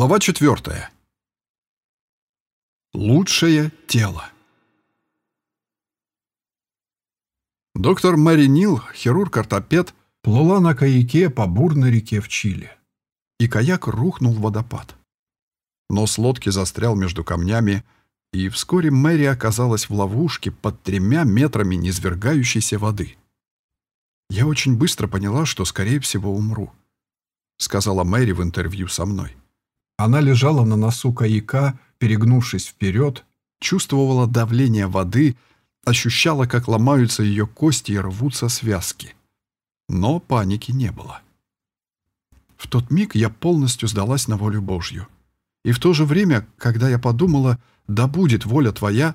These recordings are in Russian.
Глава четвертая. Лучшее тело. Доктор Мэри Нил, хирург-ортопед, плыла на каяке по бурной реке в Чили. И каяк рухнул в водопад. Нос лодки застрял между камнями, и вскоре Мэри оказалась в ловушке под тремя метрами низвергающейся воды. «Я очень быстро поняла, что, скорее всего, умру», — сказала Мэри в интервью со мной. Она лежала на носу каяка, перегнувшись вперед, чувствовала давление воды, ощущала, как ломаются ее кости и рвутся связки. Но паники не было. В тот миг я полностью сдалась на волю Божью. И в то же время, когда я подумала «да будет воля твоя»,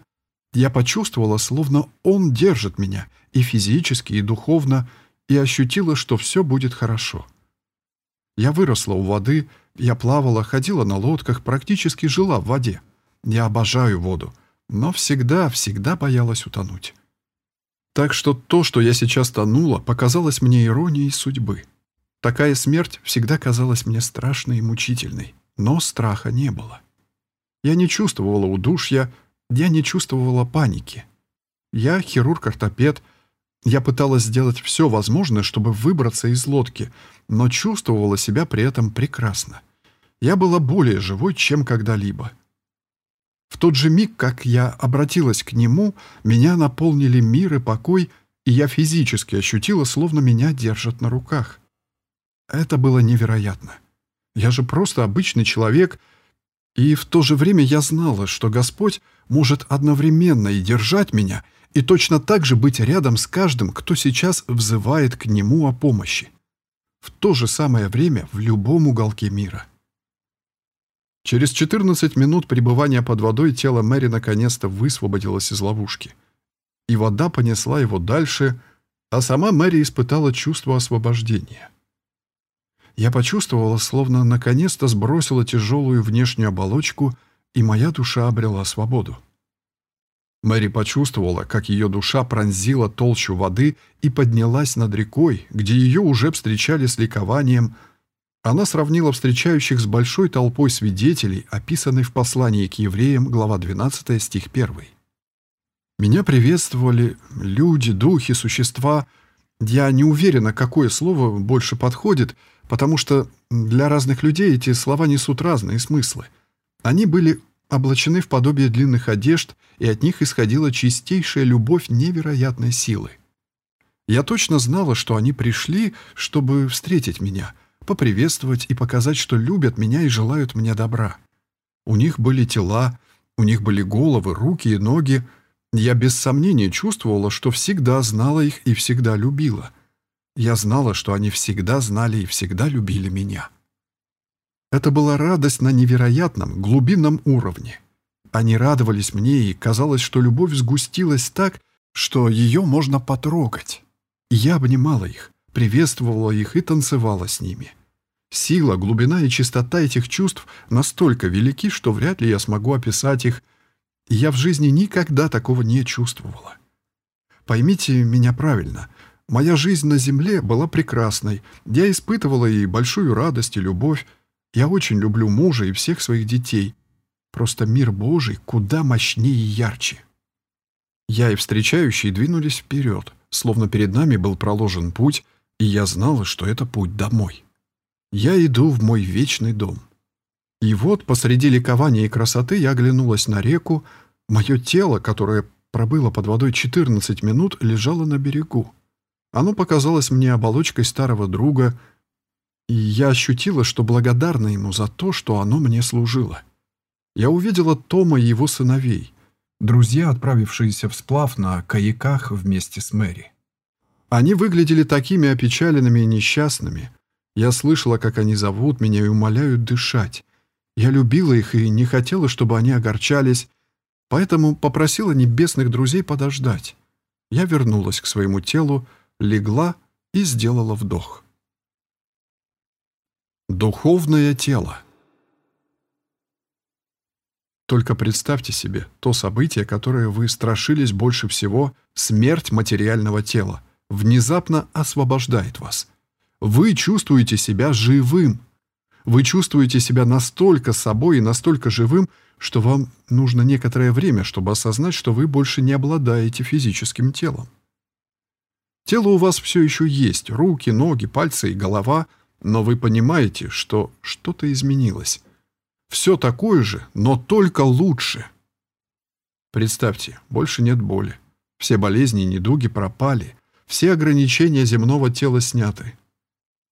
я почувствовала, словно Он держит меня и физически, и духовно, и ощутила, что все будет хорошо. Я выросла у воды, я плавала, ходила на лодках, практически жила в воде. Я обожаю воду, но всегда, всегда боялась утонуть. Так что то, что я сейчас тонула, показалось мне иронией судьбы. Такая смерть всегда казалась мне страшной и мучительной, но страха не было. Я не чувствовала удушья, я не чувствовала паники. Я хирург-ортопед — я пыталась сделать все возможное, чтобы выбраться из лодки, но чувствовала себя при этом прекрасно. Я была более живой, чем когда-либо. В тот же миг, как я обратилась к нему, меня наполнили мир и покой, и я физически ощутила, словно меня держат на руках. Это было невероятно. Я же просто обычный человек, и в то же время я знала, что Господь может одновременно и держать меня, и точно так же быть рядом с каждым, кто сейчас взывает к Нему о помощи. В то же самое время в любом уголке мира. Через 14 минут пребывания под водой тело Мэри наконец-то высвободилось из ловушки. И вода понесла его дальше, а сама Мэри испытала чувство освобождения. Я почувствовала, словно наконец-то сбросила тяжелую внешнюю оболочку, и моя душа обрела свободу. Мэри почувствовала, как ее душа пронзила толщу воды и поднялась над рекой, где ее уже встречали с ликованием. Она сравнила встречающих с большой толпой свидетелей, описанной в послании к евреям, глава 12, стих 1. «Меня приветствовали люди, духи, существа. Я не уверена, какое слово больше подходит, потому что для разных людей эти слова несут разные смыслы. Они были облачены в подобие длинных одежд, и от них исходила чистейшая любовь невероятной силы. Я точно знала, что они пришли, чтобы встретить меня, поприветствовать и показать, что любят меня и желают мне добра. У них были тела, у них были головы, руки и ноги. Я без сомнения чувствовала, что всегда знала их и всегда любила. Я знала, что они всегда знали и всегда любили меня. Это была радость на невероятном, глубинном уровне. Они радовались мне, и казалось, что любовь сгустилась так, что ее можно потрогать. я обнимала их, приветствовала их и танцевала с ними. Сила, глубина и чистота этих чувств настолько велики, что вряд ли я смогу описать их. Я в жизни никогда такого не чувствовала. Поймите меня правильно. Моя жизнь на земле была прекрасной. Я испытывала и большую радость, и любовь, я очень люблю мужа и всех своих детей. Просто мир Божий куда мощнее и ярче. Я и встречающие двинулись вперед, словно перед нами был проложен путь, и я знала, что это путь домой. Я иду в мой вечный дом. И вот посреди ликования и красоты я оглянулась на реку, мое тело, которое пробыло под водой 14 минут, лежало на берегу. Оно показалось мне оболочкой старого друга — и я ощутила, что благодарна ему за то, что оно мне служило. Я увидела Тома и его сыновей, друзья, отправившиеся в сплав на каяках вместе с Мэри. Они выглядели такими опечаленными и несчастными. Я слышала, как они зовут меня и умоляют дышать. Я любила их и не хотела, чтобы они огорчались, поэтому попросила небесных друзей подождать. Я вернулась к своему телу, легла и сделала вдох. Духовное тело. Только представьте себе то событие, которое вы страшились больше всего, смерть материального тела, внезапно освобождает вас. Вы чувствуете себя живым. Вы чувствуете себя настолько собой и настолько живым, что вам нужно некоторое время, чтобы осознать, что вы больше не обладаете физическим телом. Тело у вас все еще есть, руки, ноги, пальцы и голова, но вы понимаете, что что-то изменилось. Все такое же, но только лучше. Представьте, больше нет боли. Все болезни и недуги пропали, все ограничения земного тела сняты.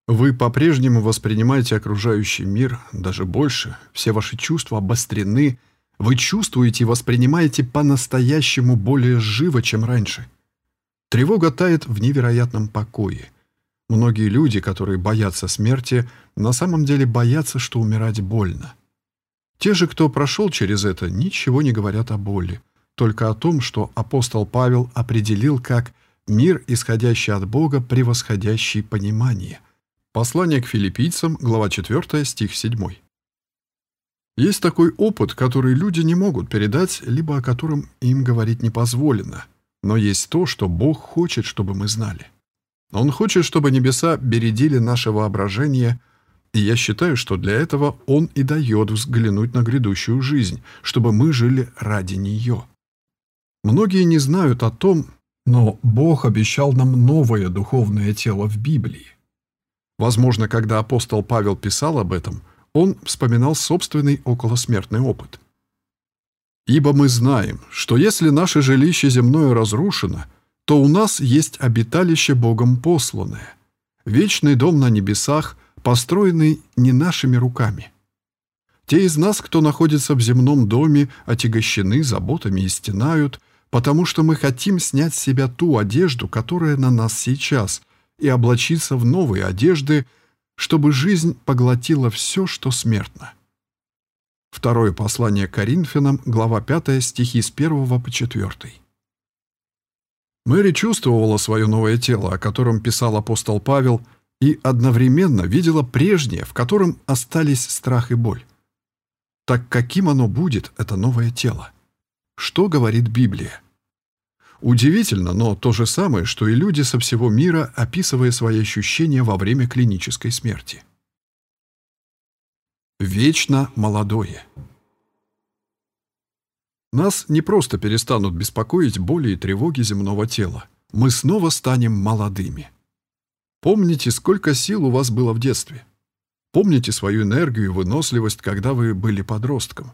Вы по-прежнему воспринимаете окружающий мир, даже больше, все ваши чувства обострены, вы чувствуете и воспринимаете по-настоящему более живо, чем раньше. Тревога тает в невероятном покое. Многие люди, которые боятся смерти, на самом деле боятся, что умирать больно. Те же, кто прошел через это, ничего не говорят о боли, только о том, что апостол Павел определил как «мир, исходящий от Бога, превосходящий понимание». Послание к филиппийцам, глава 4, стих 7. Есть такой опыт, который люди не могут передать, либо о котором им говорить не позволено. Но есть то, что Бог хочет, чтобы мы знали. Он хочет, чтобы небеса бередили наше воображение – и я считаю, что для этого Он и дает взглянуть на грядущую жизнь, чтобы мы жили ради нее. Многие не знают о том, но Бог обещал нам новое духовное тело в Библии. Возможно, когда апостол Павел писал об этом, он вспоминал собственный околосмертный опыт. «Ибо мы знаем, что если наше жилище земное разрушено, то у нас есть обиталище Богом посланное, вечный дом на небесах – построенный не нашими руками. Те из нас, кто находится в земном доме, отягощены заботами и стенают, потому что мы хотим снять с себя ту одежду, которая на нас сейчас, и облачиться в новые одежды, чтобы жизнь поглотила все, что смертно. Второе послание Коринфянам, глава 5, стихи с 1 по 4. Мэри чувствовала свое новое тело, о котором писал апостол Павел, и одновременно видела прежнее, в котором остались страх и боль. Так каким оно будет, это новое тело? Что говорит Библия? Удивительно, но то же самое, что и люди со всего мира, описывая свои ощущения во время клинической смерти. Вечно молодое. Нас не просто перестанут беспокоить боли и тревоги земного тела. Мы снова станем молодыми. Помните, сколько сил у вас было в детстве. Помните свою энергию и выносливость, когда вы были подростком.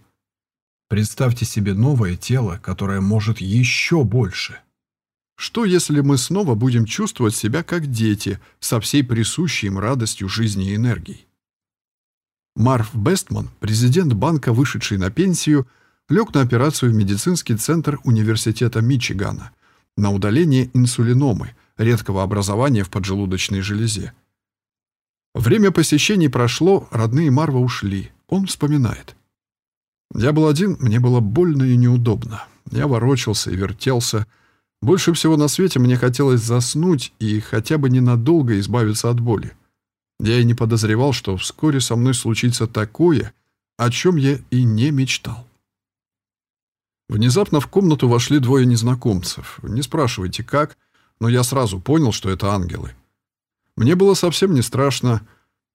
Представьте себе новое тело, которое может еще больше. Что, если мы снова будем чувствовать себя как дети, со всей присущей им радостью жизни и энергией? Марв Бестман, президент банка, вышедший на пенсию, лег на операцию в медицинский центр университета Мичигана на удаление инсулиномы, редкого образования в поджелудочной железе. Время посещений прошло, родные Марва ушли. Он вспоминает. Я был один, мне было больно и неудобно. Я ворочался и вертелся. Больше всего на свете мне хотелось заснуть и хотя бы ненадолго избавиться от боли. Я и не подозревал, что вскоре со мной случится такое, о чем я и не мечтал. Внезапно в комнату вошли двое незнакомцев. Не спрашивайте, как — но я сразу понял, что это ангелы. Мне было совсем не страшно.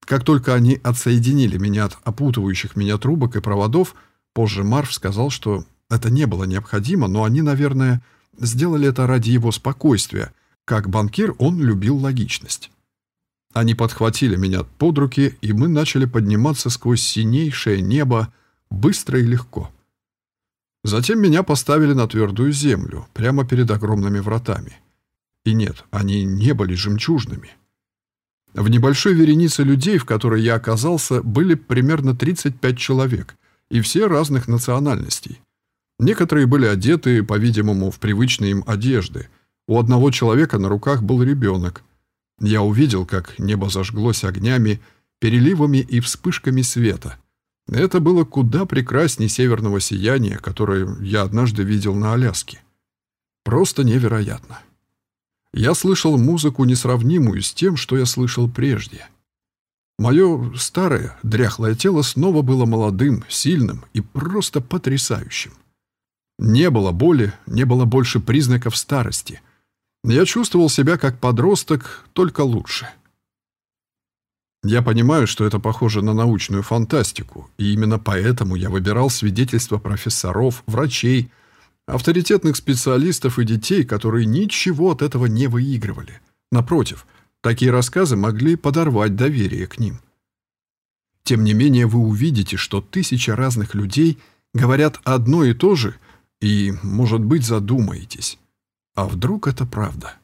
Как только они отсоединили меня от опутывающих меня трубок и проводов, позже Марв сказал, что это не было необходимо, но они, наверное, сделали это ради его спокойствия. Как банкир он любил логичность. Они подхватили меня под руки, и мы начали подниматься сквозь синейшее небо быстро и легко. Затем меня поставили на твердую землю, прямо перед огромными вратами. И нет, они не были жемчужными. В небольшой веренице людей, в которой я оказался, были примерно 35 человек, и все разных национальностей. Некоторые были одеты, по-видимому, в привычные им одежды. У одного человека на руках был ребенок. Я увидел, как небо зажглось огнями, переливами и вспышками света. Это было куда прекраснее северного сияния, которое я однажды видел на Аляске. Просто невероятно. Я слышал музыку, несравнимую с тем, что я слышал прежде. Мое старое, дряхлое тело снова было молодым, сильным и просто потрясающим. Не было боли, не было больше признаков старости. Я чувствовал себя как подросток, только лучше. Я понимаю, что это похоже на научную фантастику, и именно поэтому я выбирал свидетельства профессоров, врачей, авторитетных специалистов и детей, которые ничего от этого не выигрывали. Напротив, такие рассказы могли подорвать доверие к ним. Тем не менее, вы увидите, что тысячи разных людей говорят одно и то же, и, может быть, задумаетесь. А вдруг это правда?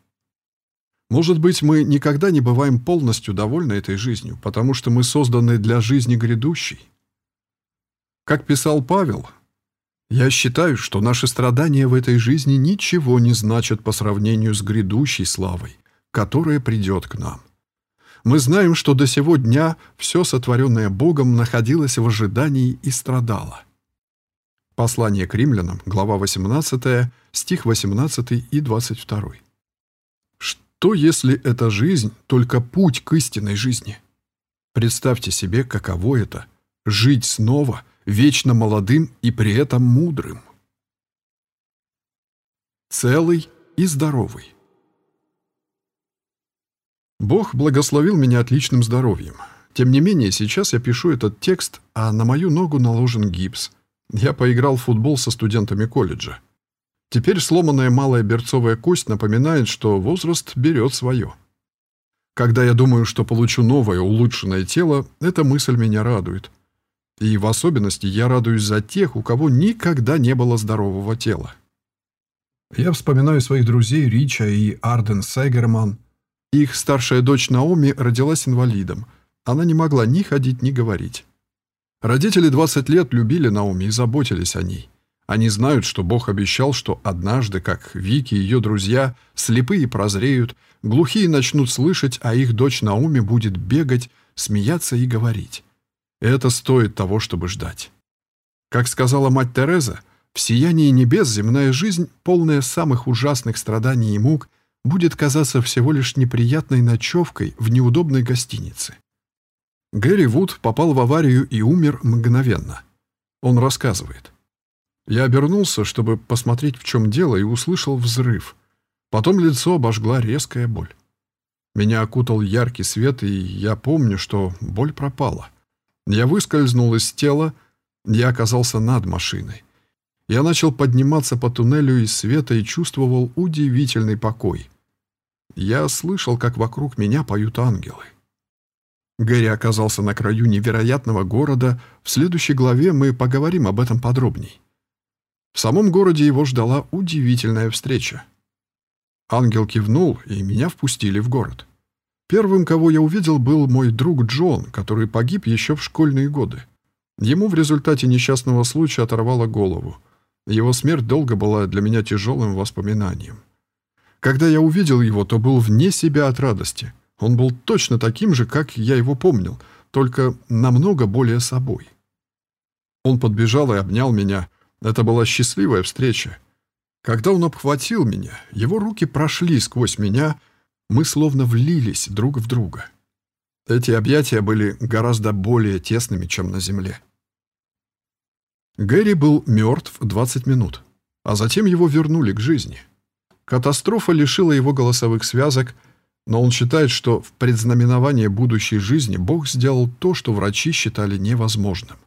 Может быть, мы никогда не бываем полностью довольны этой жизнью, потому что мы созданы для жизни грядущей. Как писал Павел, «Я считаю, что наши страдания в этой жизни ничего не значат по сравнению с грядущей славой, которая придет к нам. Мы знаем, что до сего дня все сотворенное Богом находилось в ожидании и страдало». Послание к римлянам, глава 18, стих 18 и 22. Что, если эта жизнь — только путь к истинной жизни? Представьте себе, каково это — жить снова, вечно молодым и при этом мудрым. Целый и здоровый. Бог благословил меня отличным здоровьем. Тем не менее, сейчас я пишу этот текст, а на мою ногу наложен гипс. Я поиграл в футбол со студентами колледжа. Теперь сломанная малая берцовая кость напоминает, что возраст берет свое. Когда я думаю, что получу новое улучшенное тело, эта мысль меня радует. И в особенности я радуюсь за тех, у кого никогда не было здорового тела. Я вспоминаю своих друзей Рича и Арден Сайгерман. Их старшая дочь Наоми родилась инвалидом. Она не могла ни ходить, ни говорить. Родители 20 лет любили Наоми и заботились о ней. Они знают, что Бог обещал, что однажды, как Вики и ее друзья, слепые прозреют, глухие начнут слышать, а их дочь Науми будет бегать, смеяться и говорить. Это стоит того, чтобы ждать. Как сказала мать Тереза, в сиянии небес земная жизнь, полная самых ужасных страданий и мук, будет казаться всего лишь неприятной ночевкой в неудобной гостинице. Гэри Вуд попал в аварию и умер мгновенно. Он рассказывает. Я обернулся, чтобы посмотреть, в чем дело, и услышал взрыв. Потом лицо обожгла резкая боль. Меня окутал яркий свет, и я помню, что боль пропала. Я выскользнул из тела, я оказался над машиной. Я начал подниматься по туннелю из света и чувствовал удивительный покой. Я слышал, как вокруг меня поют ангелы. Гэри оказался на краю невероятного города. В следующей главе мы поговорим об этом подробней. В самом городе его ждала удивительная встреча. Ангел кивнул, и меня впустили в город. Первым, кого я увидел, был мой друг Джон, который погиб еще в школьные годы. Ему в результате несчастного случая оторвало голову. Его смерть долго была для меня тяжелым воспоминанием. Когда я увидел его, то был вне себя от радости. Он был точно таким же, как я его помнил, только намного более собой. Он подбежал и обнял меня — это была счастливая встреча. Когда он обхватил меня, его руки прошли сквозь меня, мы словно влились друг в друга. Эти объятия были гораздо более тесными, чем на земле. Гэри был мертв 20 минут, а затем его вернули к жизни. Катастрофа лишила его голосовых связок, но он считает, что в предзнаменование будущей жизни Бог сделал то, что врачи считали невозможным.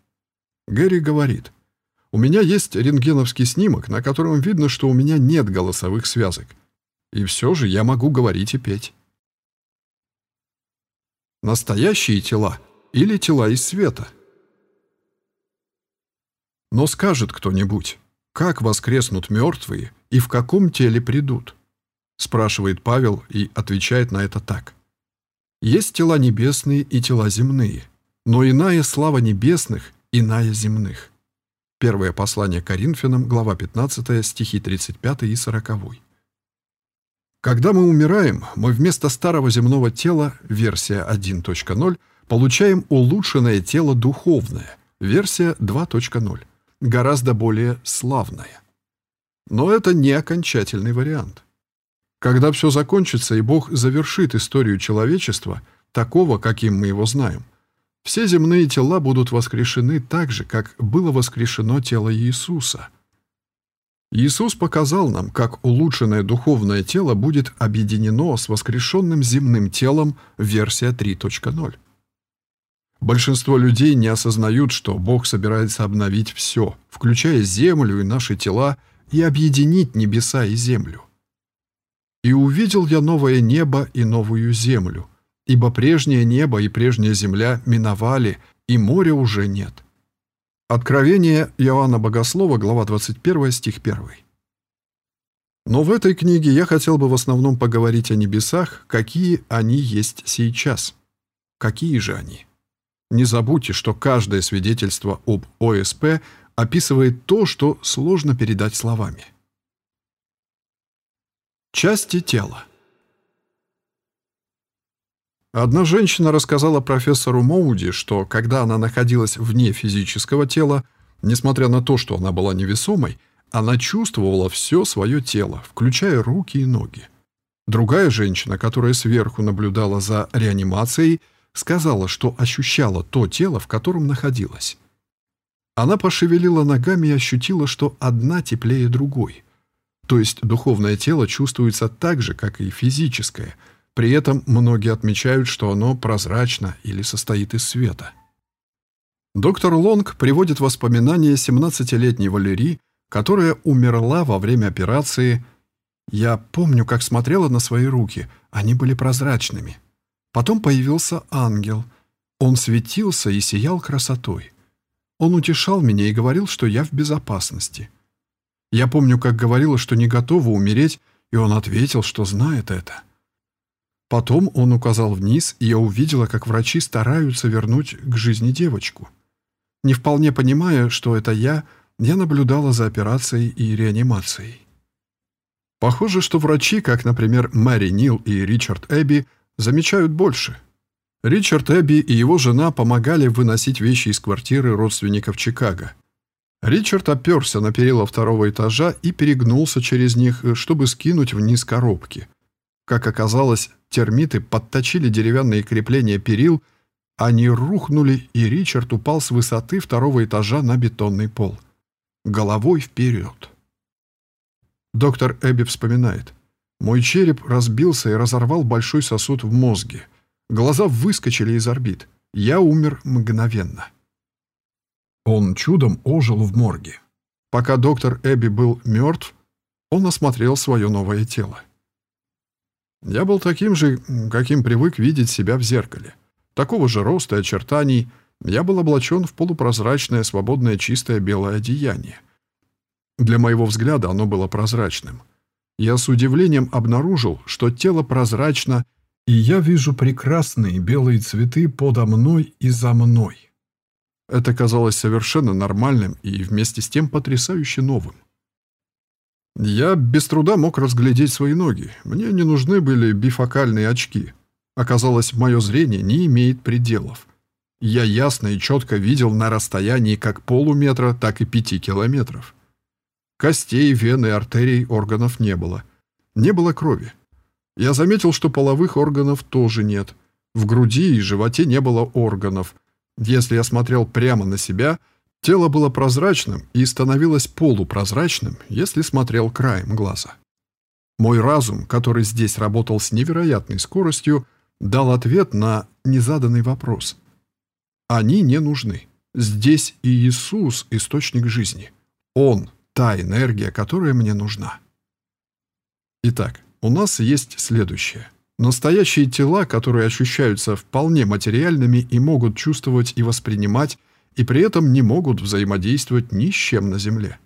Гэри говорит – у меня есть рентгеновский снимок, на котором видно, что у меня нет голосовых связок. И все же я могу говорить и петь. Настоящие тела или тела из света? Но скажет кто-нибудь, как воскреснут мертвые и в каком теле придут? Спрашивает Павел и отвечает на это так. Есть тела небесные и тела земные, но иная слава небесных, иная земных. Первое послание Коринфянам, глава 15, стихи 35 и 40. Когда мы умираем, мы вместо старого земного тела, версия 1.0, получаем улучшенное тело духовное, версия 2.0, гораздо более славное. Но это не окончательный вариант. Когда все закончится и Бог завершит историю человечества, такого, каким мы его знаем, все земные тела будут воскрешены так же, как было воскрешено тело Иисуса. Иисус показал нам, как улучшенное духовное тело будет объединено с воскрешенным земным телом версия 3.0. Большинство людей не осознают, что Бог собирается обновить все, включая землю и наши тела, и объединить небеса и землю. «И увидел я новое небо и новую землю, ибо прежнее небо и прежняя земля миновали, и моря уже нет». Откровение Иоанна Богослова, глава 21, стих 1. Но в этой книге я хотел бы в основном поговорить о небесах, какие они есть сейчас. Какие же они? Не забудьте, что каждое свидетельство об ОСП описывает то, что сложно передать словами. Части тела. Одна женщина рассказала профессору Моуди, что когда она находилась вне физического тела, несмотря на то, что она была невесомой, она чувствовала все свое тело, включая руки и ноги. Другая женщина, которая сверху наблюдала за реанимацией, сказала, что ощущала то тело, в котором находилась. Она пошевелила ногами и ощутила, что одна теплее другой. То есть духовное тело чувствуется так же, как и физическое. При этом многие отмечают, что оно прозрачно или состоит из света. Доктор Лонг приводит воспоминания 17-летней Валерии, которая умерла во время операции. Я помню, как смотрела на свои руки. Они были прозрачными. Потом появился ангел. Он светился и сиял красотой. Он утешал меня и говорил, что я в безопасности. Я помню, как говорила, что не готова умереть, и он ответил, что знает это. Потом он указал вниз, и я увидела, как врачи стараются вернуть к жизни девочку. Не вполне понимая, что это я, я наблюдала за операцией и реанимацией. Похоже, что врачи, как, например, Мэри Нил и Ричард Эбби, замечают больше. Ричард Эбби и его жена помогали выносить вещи из квартиры родственников Чикаго. Ричард оперся на перила второго этажа и перегнулся через них, чтобы скинуть вниз коробки. Как оказалось, термиты подточили деревянные крепления перил, они рухнули, и Ричард упал с высоты второго этажа на бетонный пол. Головой вперед. Доктор Эбби вспоминает. Мой череп разбился и разорвал большой сосуд в мозге. Глаза выскочили из орбит. Я умер мгновенно. Он чудом ожил в морге. Пока доктор Эбби был мертв, он осмотрел свое новое тело. Я был таким же, каким привык видеть себя в зеркале. Такого же роста и очертаний. Я был облачен в полупрозрачное, свободное, чистое белое одеяние. Для моего взгляда оно было прозрачным. Я с удивлением обнаружил, что тело прозрачно, и я вижу прекрасные белые цветы подо мной и за мной. Это казалось совершенно нормальным и вместе с тем потрясающе новым. Я без труда мог разглядеть свои ноги. Мне не нужны были бифокальные очки. Оказалось, мое зрение не имеет пределов. Я ясно и четко видел на расстоянии как полуметра, так и пяти километров. Костей, вен и артерий органов не было. Не было крови. Я заметил, что половых органов тоже нет. В груди и животе не было органов. Если я смотрел прямо на себя, тело было прозрачным и становилось полупрозрачным, если смотрел краем глаза. Мой разум, который здесь работал с невероятной скоростью, дал ответ на незаданный вопрос. Они не нужны. Здесь и Иисус – источник жизни. Он – та энергия, которая мне нужна. Итак, у нас есть следующее. Настоящие тела, которые ощущаются вполне материальными и могут чувствовать и воспринимать, и при этом не могут взаимодействовать ни с чем на Земле.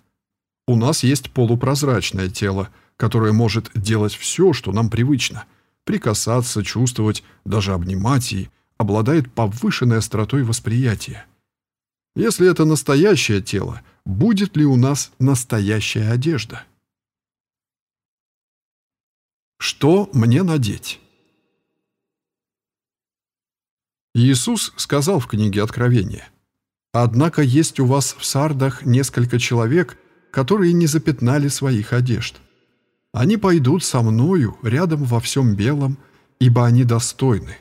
У нас есть полупрозрачное тело, которое может делать все, что нам привычно. Прикасаться, чувствовать, даже обнимать и обладает повышенной остротой восприятия. Если это настоящее тело, будет ли у нас настоящая одежда? Что мне надеть? Иисус сказал в книге Откровения, «Однако есть у вас в сардах несколько человек, которые не запятнали своих одежд. Они пойдут со мною рядом во всем белом, ибо они достойны.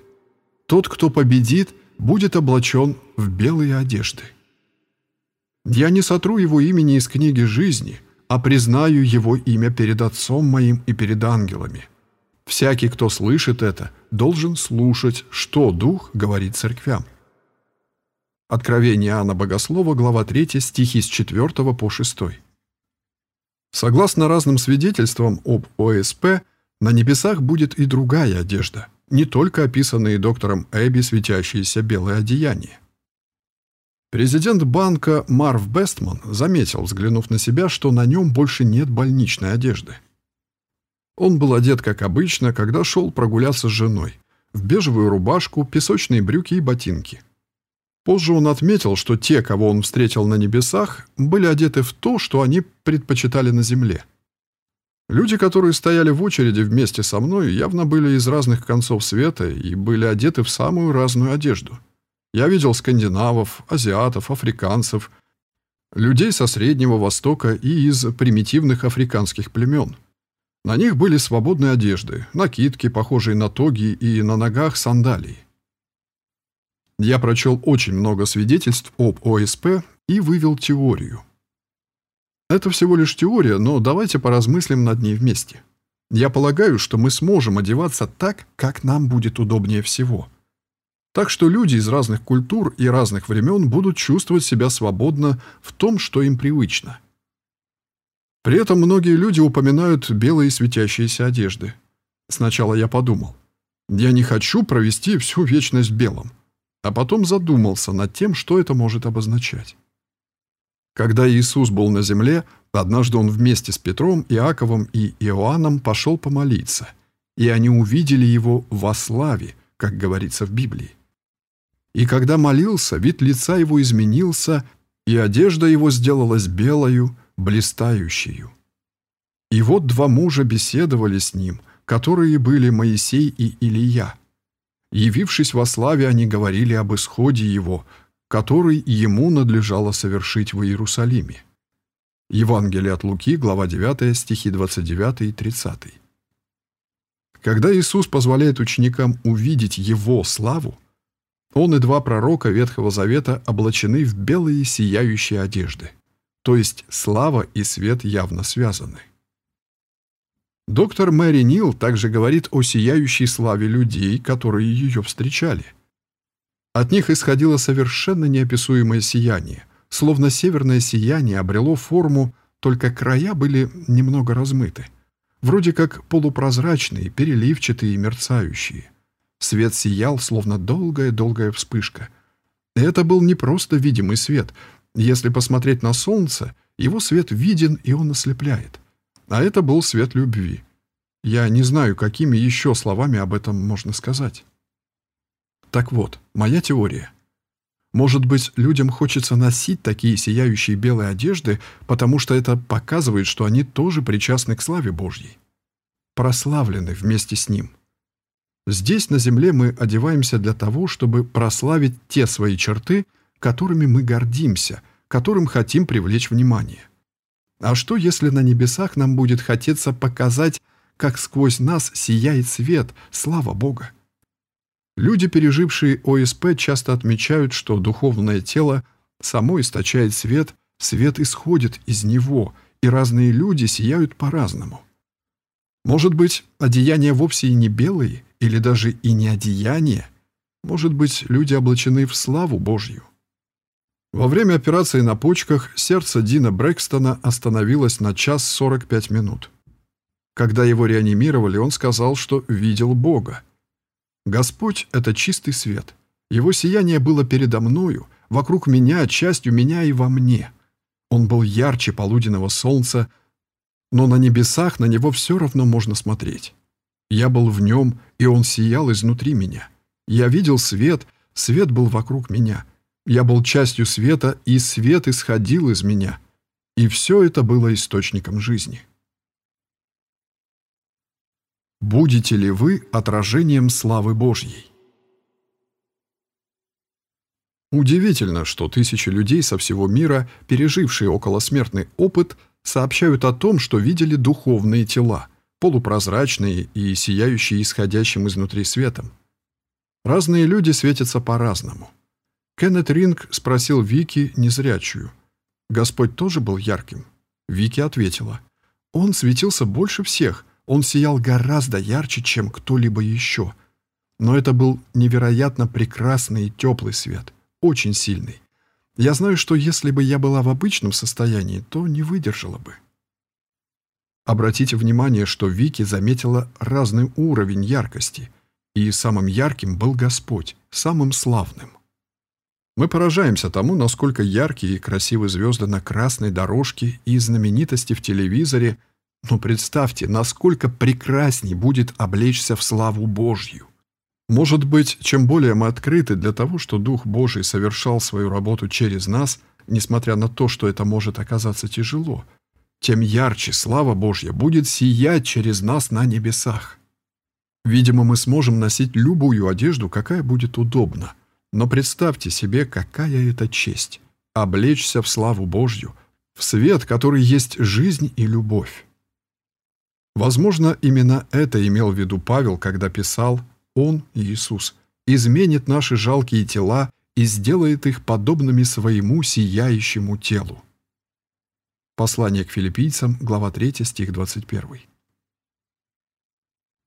Тот, кто победит, будет облачен в белые одежды». Я не сотру его имени из книги жизни, а признаю его имя перед Отцом моим и перед ангелами. Всякий, кто слышит это, должен слушать, что Дух говорит церквям. Откровение Иоанна Богослова, глава 3, стихи с 4 по 6. Согласно разным свидетельствам об ОСП, на небесах будет и другая одежда, не только описанные доктором Эбби светящиеся белые одеяния. Президент банка Марв Бестман заметил, взглянув на себя, что на нем больше нет больничной одежды. Он был одет, как обычно, когда шел прогуляться с женой, в бежевую рубашку, песочные брюки и ботинки. Позже он отметил, что те, кого он встретил на небесах, были одеты в то, что они предпочитали на земле. Люди, которые стояли в очереди вместе со мной, явно были из разных концов света и были одеты в самую разную одежду. Я видел скандинавов, азиатов, африканцев, людей со Среднего Востока и из примитивных африканских племен. На них были свободные одежды, накидки, похожие на тоги, и на ногах сандалии. Я прочел очень много свидетельств об ОСП и вывел теорию. Это всего лишь теория, но давайте поразмыслим над ней вместе. Я полагаю, что мы сможем одеваться так, как нам будет удобнее всего. Так что люди из разных культур и разных времен будут чувствовать себя свободно в том, что им привычно. При этом многие люди упоминают белые светящиеся одежды. Сначала я подумал, я не хочу провести всю вечность в белом, а потом задумался над тем, что это может обозначать. Когда Иисус был на земле, однажды он вместе с Петром, Иаковом и Иоанном пошел помолиться, и они увидели его во славе, как говорится в Библии. И когда молился, вид лица его изменился, и одежда его сделалась белою, блистающую. И вот два мужа беседовали с ним, которые были Моисей и Илия. Явившись во славе, они говорили об исходе его, который ему надлежало совершить в Иерусалиме. Евангелие от Луки, глава 9, стихи 29 и 30. Когда Иисус позволяет ученикам увидеть Его славу, Он и два пророка Ветхого Завета облачены в белые сияющие одежды, то есть слава и свет явно связаны. Доктор Мэри Нил также говорит о сияющей славе людей, которые ее встречали – от них исходило совершенно неописуемое сияние, словно северное сияние обрело форму, только края были немного размыты, вроде как полупрозрачные, переливчатые и мерцающие. Свет сиял, словно долгая-долгая вспышка. Это был не просто видимый свет. Если посмотреть на солнце, его свет виден, и он ослепляет. А это был свет любви. Я не знаю, какими еще словами об этом можно сказать. Так вот, моя теория. Может быть, людям хочется носить такие сияющие белые одежды, потому что это показывает, что они тоже причастны к славе Божьей. Прославлены вместе с Ним. Здесь, на земле, мы одеваемся для того, чтобы прославить те свои черты, которыми мы гордимся, которым хотим привлечь внимание. А что, если на небесах нам будет хотеться показать, как сквозь нас сияет свет, слава Бога? Люди, пережившие ОСП, часто отмечают, что духовное тело само источает свет, свет исходит из него, и разные люди сияют по-разному. Может быть, одеяния вовсе и не белые, или даже и не одеяния. Может быть, люди облачены в славу Божью. Во время операции на почках сердце Дина Брэкстона остановилось на час 45 минут. Когда его реанимировали, он сказал, что видел Бога. Господь — это чистый свет. Его сияние было передо мною, вокруг меня, частью меня и во мне. Он был ярче полуденного солнца, но на небесах на него все равно можно смотреть. Я был в нем, и он сиял изнутри меня. Я видел свет, свет был вокруг меня. Я был частью света, и свет исходил из меня. И все это было источником жизни. Будете ли вы отражением славы Божьей? Удивительно, что тысячи людей со всего мира, пережившие околосмертный опыт, сообщают о том, что видели духовные тела, полупрозрачные и сияющие исходящим изнутри светом. Разные люди светятся по-разному. Кеннет Ринг спросил Вики, незрячую. Господь тоже был ярким? Вики ответила. Он светился больше всех, он сиял гораздо ярче, чем кто-либо еще. Но это был невероятно прекрасный и теплый свет. очень сильный. Я знаю, что если бы я была в обычном состоянии, то не выдержала бы. Обратите внимание, что Вики заметила разный уровень яркости, и самым ярким был Господь, самым славным. Мы поражаемся тому, насколько яркие и красивые звезды на красной дорожке и знаменитости в телевизоре, но представьте, насколько прекрасней будет облечься в славу Божью. Может быть, чем более мы открыты для того, что Дух Божий совершал свою работу через нас, несмотря на то, что это может оказаться тяжело – тем ярче слава Божья будет сиять через нас на небесах. Видимо, мы сможем носить любую одежду, какая будет удобна. Но представьте себе, какая это честь — облечься в славу Божью, в свет, который есть жизнь и любовь. Возможно, именно это имел в виду Павел, когда писал «Он, Иисус, изменит наши жалкие тела и сделает их подобными своему сияющему телу». Послание к филиппийцам, глава 3, стих 21.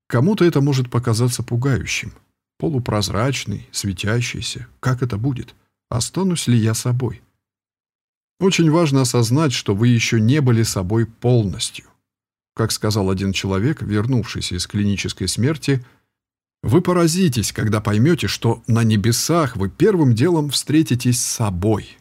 Кому-то это может показаться пугающим. Полупрозрачный, светящийся. Как это будет? Останусь ли я собой? Очень важно осознать, что вы еще не были собой полностью. Как сказал один человек, вернувшийся из клинической смерти, вы поразитесь, когда поймете, что на небесах вы первым делом встретитесь с собой –